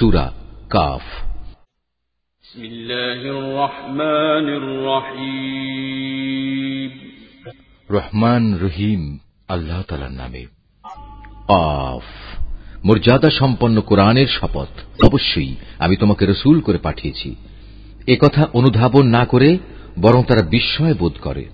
সুরা কাফ। রহমান রহিম। আল্লাহ তালার নামে। আফ। মর্যাদা সম্পন্ন কোরআনের শপথ। অবশ্যই আমি তোমাকে রসুল করে পাঠিয়েছি। একথা অনুধাবন না করে বরং তারা বিস্ময় বোধ করে।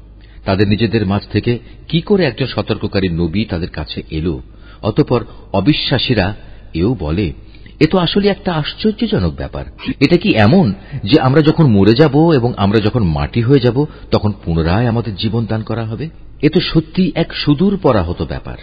তাদের নিজেদের মাঝ থেকে কি করে একজন সতর্ককারী নবী তাদের কাছে এলো? অতপর অবিশ্বাসীরা এও বলে এ তো আসলে একটা আশ্চর্যজনক ব্যাপার। এটা কি এমন যে আমরা যখন মরে যাব এবং আমরা যখন মাটি হয়ে যাব, তখন পুনরায় আমাদের জীবন দান করা হবে? এ তো সত্যি এক সুদূর পরাহত ব্যাপার।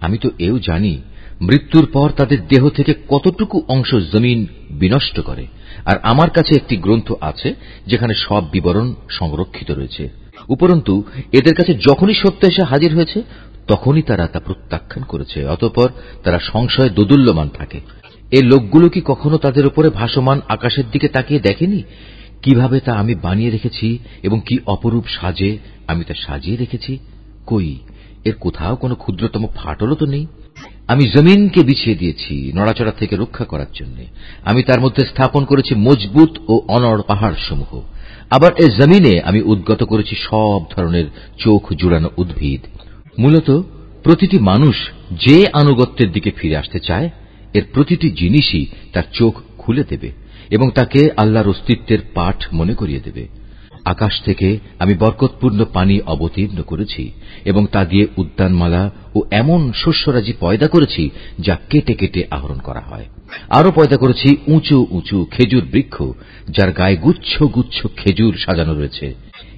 আমি তো এও জানি, মৃত্যুর পর তাদের দেহ থেকে কতটুকু অংশ জমিন বিনষ্ট করে। আর আমার কাছে একটি গ্রন্থ আছে, যেখানে সব বিবরণ সংরক্ষিত রয়েছে। উপরন্তু, এদের কাছে যখনই সত্য এসে হাজির হয়েছে, তখনই তারা তা প্রত্যাখ্যান করেছে, অতঃপর তারা সংশয়ে দোদুল্যমান থাকে। এ লোকগুলো কি কখনো তাদের উপরে ভাসমান আকাশের দিকে তাকিয়ে দেখেনি? কীভাবে তা আমি বানিয়ে রেখেছি এবং কি অপরূপ সাজে আমি তা সাজিয়ে রেখেছি? কই, এর কোথাও কোনো ক্ষুদ্রতম ফাটলও তো নেই? আমি জমিনকে বিছিয়ে দিয়েছি নড়াচড়া থেকে রক্ষা করার জন্য। আমি তার মধ্যে স্থাপন করেছি মজবুত ও অনড় পাহাড় সমূহ আবার এ জমিনে আমি উদ্গত করেছি সব ধরনের চোখ জুড়ানো উদ্ভিদ। মূলত প্রতিটি মানুষ যে আনুগত্যের দিকে ফিরে আসতে চায় এর প্রতিটি জিনিসই তার চোখ খুলে দেবে এবং তাকে আল্লাহর অস্তিত্বের পাঠ মনে করিয়ে দেবে। আকাশ থেকে আমি বরকতপূর্ণ পানি অবতীর্ণ করেছি এবং তা দিয়ে উদ্যানমালা ও এমন শস্যরাজি পয়দা করেছি যা কেটে কেটে আহরণ করা হয়। আরও পয়দা করেছি উঁচু উঁচু খেজুর বৃক্ষ, যার গায়ে গুচ্ছ গুচ্ছ খেজুর সাজানো রয়েছে।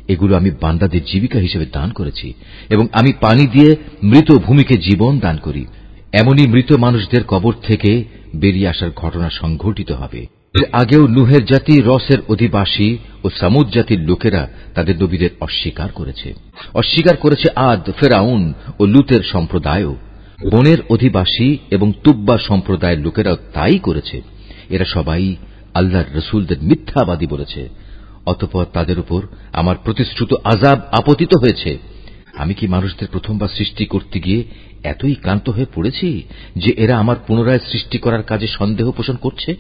এগুলো আমি বান্দাদের জীবিকা হিসেবে দান করেছি এবং আমি পানি দিয়ে মৃত ভূমিকে জীবন দান করি। এমনই মৃত মানুষদের কবর থেকে বেরিয়ে আসার ঘটনা সংঘটিত হবে। এর আগেও নুহের জাতি, রসের অধিবাসী ও সামুদ জাতির লোকেরা তাদের নবীদের অস্বীকার করেছে। অস্বীকার করেছে আদ, ফেরাউন ও লুতের সম্প্রদায়ও। বনের অধিবাসী এবং তুব্বা সম্প্রদায়ের লোকেরাও তাই করেছে। এরা সবাই আল্লাহর রসুলদের মিথ্যাবাদী বলেছে। অতপর তাদের উপর আমার প্রতিশ্রুত আজাব আপতিত হয়েছে। আমি কি মানুষদের প্রথমবার সৃষ্টি করতে গিয়ে এতই ক্লান্ত হয়ে পড়েছি যে এরা আমার পুনরায় সৃষ্টি করার কাজে সন্দেহ পোষণ করছে?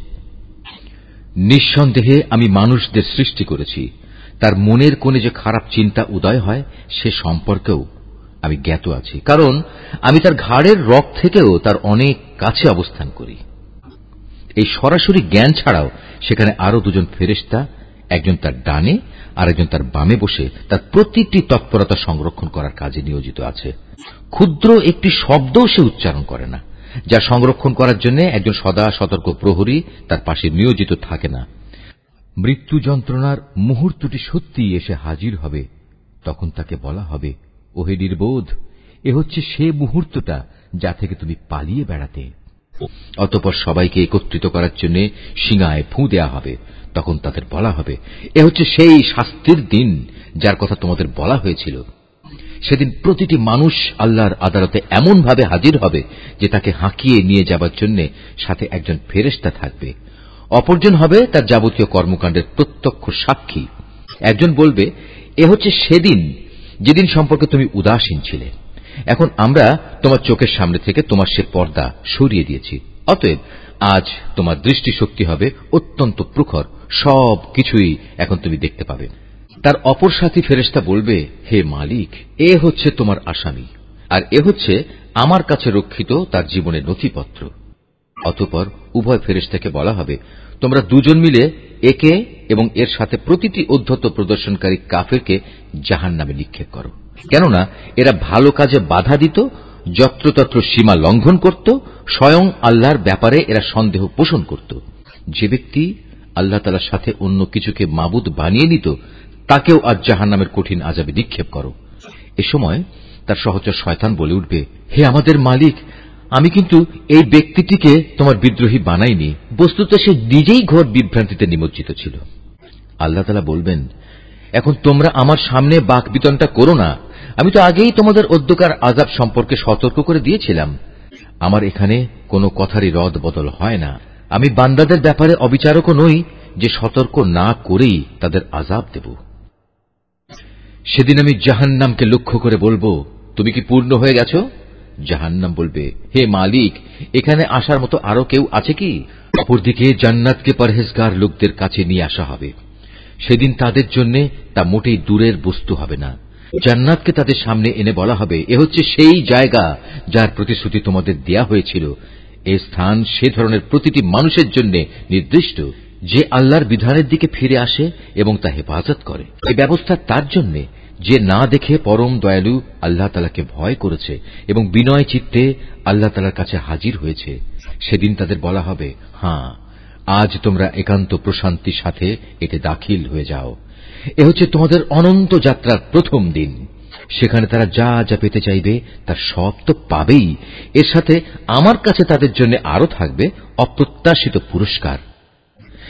নিঃসন্দেহে আমি মানুষদের সৃষ্টি করেছি। তার মনের কোণে যে খারাপ চিন্তা উদয় হয়, সে সম্পর্কেও আমি জ্ঞাত আছি। কারণ আমি তার ঘাড়ের রক থেকেও তার অনেক কাছে অবস্থান করি। এই সরাসরি জ্ঞান ছাড়াও সেখানে আরও দুজন ফেরেস্তা একজন তার ডানে আর একজন তার বামে বসে তার প্রতিটি তৎপরতা সংরক্ষণ করার কাজে নিয়োজিত আছে। ক্ষুদ্র একটি শব্দও সে উচ্চারণ করে না, যা সংরক্ষণ করার জন্য একজন সদা সতর্ক প্রহরী তার পাশে নিয়োজিত থাকে না। মৃত্যু যন্ত্রণার মুহূর্তটি সত্যিই এসে হাজির হবে, তখন তাকে বলা হবে, ওহে নির্বোধ, এ হচ্ছে সে মুহূর্তটা যা থেকে তুমি পালিয়ে বেড়াতে। অতপর সবাইকে একত্রিত করার জন্য সিঙায় ফুঁ দেয়া হবে। তখন তাদের বলা হবে, এ হচ্ছে সেই শাস্তির দিন যার কথা তোমাদের বলা হয়েছিল। সেদিন প্রতিটি মানুষ আল্লাহর আদালতে এমনভাবে হাজির হবে যে তাকে হাঁকিয়ে নিয়ে যাবার জন্য সাথে একজন ফেরেস্তা থাকবে। অপরজন হবে তার যাবতীয় কর্মকাণ্ডের প্রত্যক্ষ সাক্ষী। একজন বলবে, এ হচ্ছে সেদিন যেদিন সম্পর্কে তুমি উদাসীন ছিলে। এখন আমরা তোমার চোখের সামনে থেকে তোমার সে পর্দা সরিয়ে দিয়েছি। অতএব আজ তোমার দৃষ্টিশক্তি হবে অত্যন্ত প্রখর। সব কিছুই এখন তুমি দেখতে পাবে। তার অপর সাথী ফেরেস্তা বলবে, হে মালিক, এ হচ্ছে তোমার আসামি, আর এ হচ্ছে আমার কাছে রক্ষিত তার জীবনের নথিপত্র। অতপর উভয় ফেরেস্তাকে বলা হবে, তোমরা দুজন মিলে একে এবং এর সাথে প্রতিটি অধ্যত্ত প্রদর্শনকারী কাফেরকে জাহান নামে নিক্ষেপ করো। কেননা এরা ভালো কাজে বাধা দিত, যত্রতত্র সীমা লঙ্ঘন করত, স্বয়ং আল্লাহর ব্যাপারে এরা সন্দেহ পোষণ করত। যে ব্যক্তি আল্লাহ তালার সাথে অন্য কিছুকে মাবুদ বানিয়ে নিত, তাকেও আজ জাহান নামের কঠিন আজাবে নিক্ষেপ করো। এ সময় তার সহচর শয়তান বলে উঠবে, হে আমাদের মালিক, আমি কিন্তু এই ব্যক্তিটিকে তোমার বিদ্রোহী বানাইনি, বস্তুত সে নিজেই ঘোর বিভ্রান্তিতে নিমজ্জিত ছিল। আল্লাহ তালা বলবেন, এখন তোমরা আমার সামনে বাক বিতনটা করো না। আমি তো আগেই তোমাদের অধ্যকার আজাব সম্পর্কে সতর্ক করে দিয়েছিলাম। আমার এখানে কোনো কথারই রদ বদল হয় না। আমি বান্দাদের ব্যাপারে অবিচারকও নই যে সতর্ক না করেই তাদের আজাব দেব। সেদিন আমি জাহান্নামকে লক্ষ্য করে বলব, তুমি কি পূর্ণ হয়ে গেছ? জাহান্নাম বলবে, হে মালিক, এখানে আসার মতো আরও কেউ আছে কি? অপরদিকে জান্নাতকে পরহেজগার লোকদের কাছে নিয়ে আসা হবে। সেদিন তাদের জন্য তা মোটেই দূরের বস্তু হবে না। জান্নাতকে তাদের সামনে এনে বলা হবে, এ হচ্ছে সেই জায়গা যার প্রতিশ্রুতি তোমাদের দেয়া হয়েছিল। এ স্থান সে ধরনের প্রতিটি মানুষের জন্য নির্দিষ্ট যে আল্লাহর বিধানের দিকে ফিরে আসে এবং তা হেফাজত করে। এই ব্যবস্থা তার জন্য যে না দেখে পরম দয়ালু আল্লাহ তালাকে ভয় করেছে এবং বিনয় চিত্তে আল্লাহ তালার কাছে হাজির হয়েছে, সেদিন তাদের বলা হবে হ্যাঁ আজ তোমরা একান্ত প্রশান্তির সাথে এতে দাখিল হয়ে যাও। এ হচ্ছে তোমাদের অনন্ত যাত্রার প্রথম দিন। সেখানে তারা যা যা পেতে চাইবে, তার সব তো পাবেই। এর সাথে আমার কাছে তাদের জন্য আরও থাকবে অপ্রত্যাশিত পুরস্কার।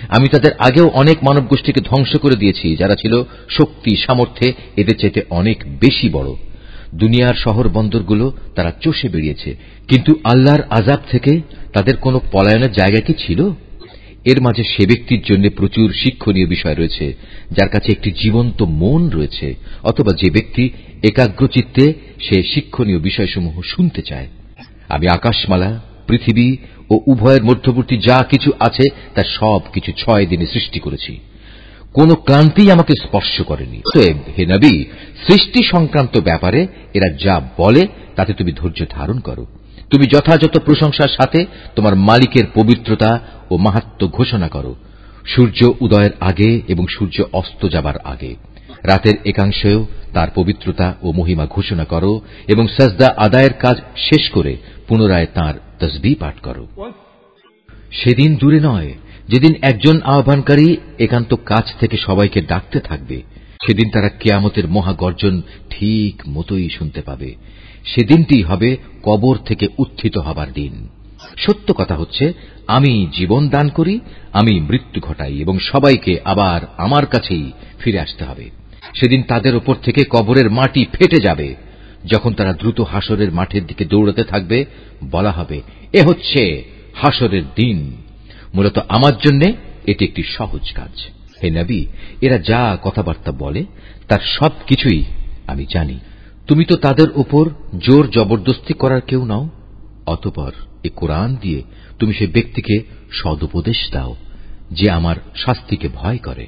আমি তাদের আগেও অনেক মানব গোষ্ঠীকে ধ্বংস করে দিয়েছি, যারা ছিল শক্তি, সামর্থ্যে এদের চাইতে অনেক বেশি বড়। দুনিয়ার শহর বন্দরগুলো তারা চষে বেরিয়েছে কিন্তু আল্লাহর আজাব থেকে তাদের কোনো পলায়নের জায়গা কি ছিল? এর মাঝে সে ব্যক্তির জন্য প্রচুর শিক্ষণীয় বিষয় রয়েছে, যার কাছে একটি জীবন্ত মন রয়েছে, অথবা যে ব্যক্তি একাগ্রচিত্তে সে শিক্ষণীয় বিষয়সমূহ শুনতে চায়। আমি আকাশমালা, পৃথিবী ও উভয়ের মধ্যবর্তী যা কিছু আছে তা সব কিছু ছয় দিনে সৃষ্টি করেছি। কোন ক্লান্তি আমাকে স্পর্শ করেনি। হে নবী, সৃষ্টি সংক্রান্ত ব্যাপারে এরা যা বলে, তাতে তুমি ধৈর্য ধারণ করো। তুমি যথাযথ প্রশংসার সাথে তোমার মালিকের পবিত্রতা ও মাহাত্ম ঘোষণা করো। সূর্য উদয়ের আগে এবং সূর্য অস্ত যাবার আগে। রাতের একাংশেও তার পবিত্রতা ও মহিমা ঘোষণা করো এবং সজদা আদায়ের কাজ শেষ করে পুনরায় তার তসবি পাঠ করো। সেদিন দূরে নয়, যেদিন একজন আহ্বানকারী একান্ত কাছ থেকে সবাইকে ডাকতে থাকবে সেদিন তারা কেয়ামতের মহাগর্জন ঠিক মতোই শুনতে পাবে। সেদিনটি হবে কবর থেকে উত্থিত হবার দিন। সত্য কথা হচ্ছে, আমি জীবন দান করি, আমি মৃত্যু ঘটাই এবং সবাইকে আবার আমার কাছেই ফিরে আসতে হবে। সেদিন তাদের ওপর থেকে কবরের মাটি ফেটে যাবে। যখন তারা দ্রুত হাসরের মাঠের দিকে দৌড়াতে থাকবে, বলা হবে, এ হচ্ছে হাসরের দিন। মূলত আমার জন্য এটি একটি সহজ কাজ। হে নবী, এরা যা কথাবার্তা বলে, তার সব কিছুই আমি জানি। তুমি তো তাদের উপর জোর জবরদস্তি করার কেউ নাও। অতপর এ কোরআন দিয়ে তুমি সে ব্যক্তিকে সদুপদেশ দাও, যে আমার শাস্তিকে ভয় করে।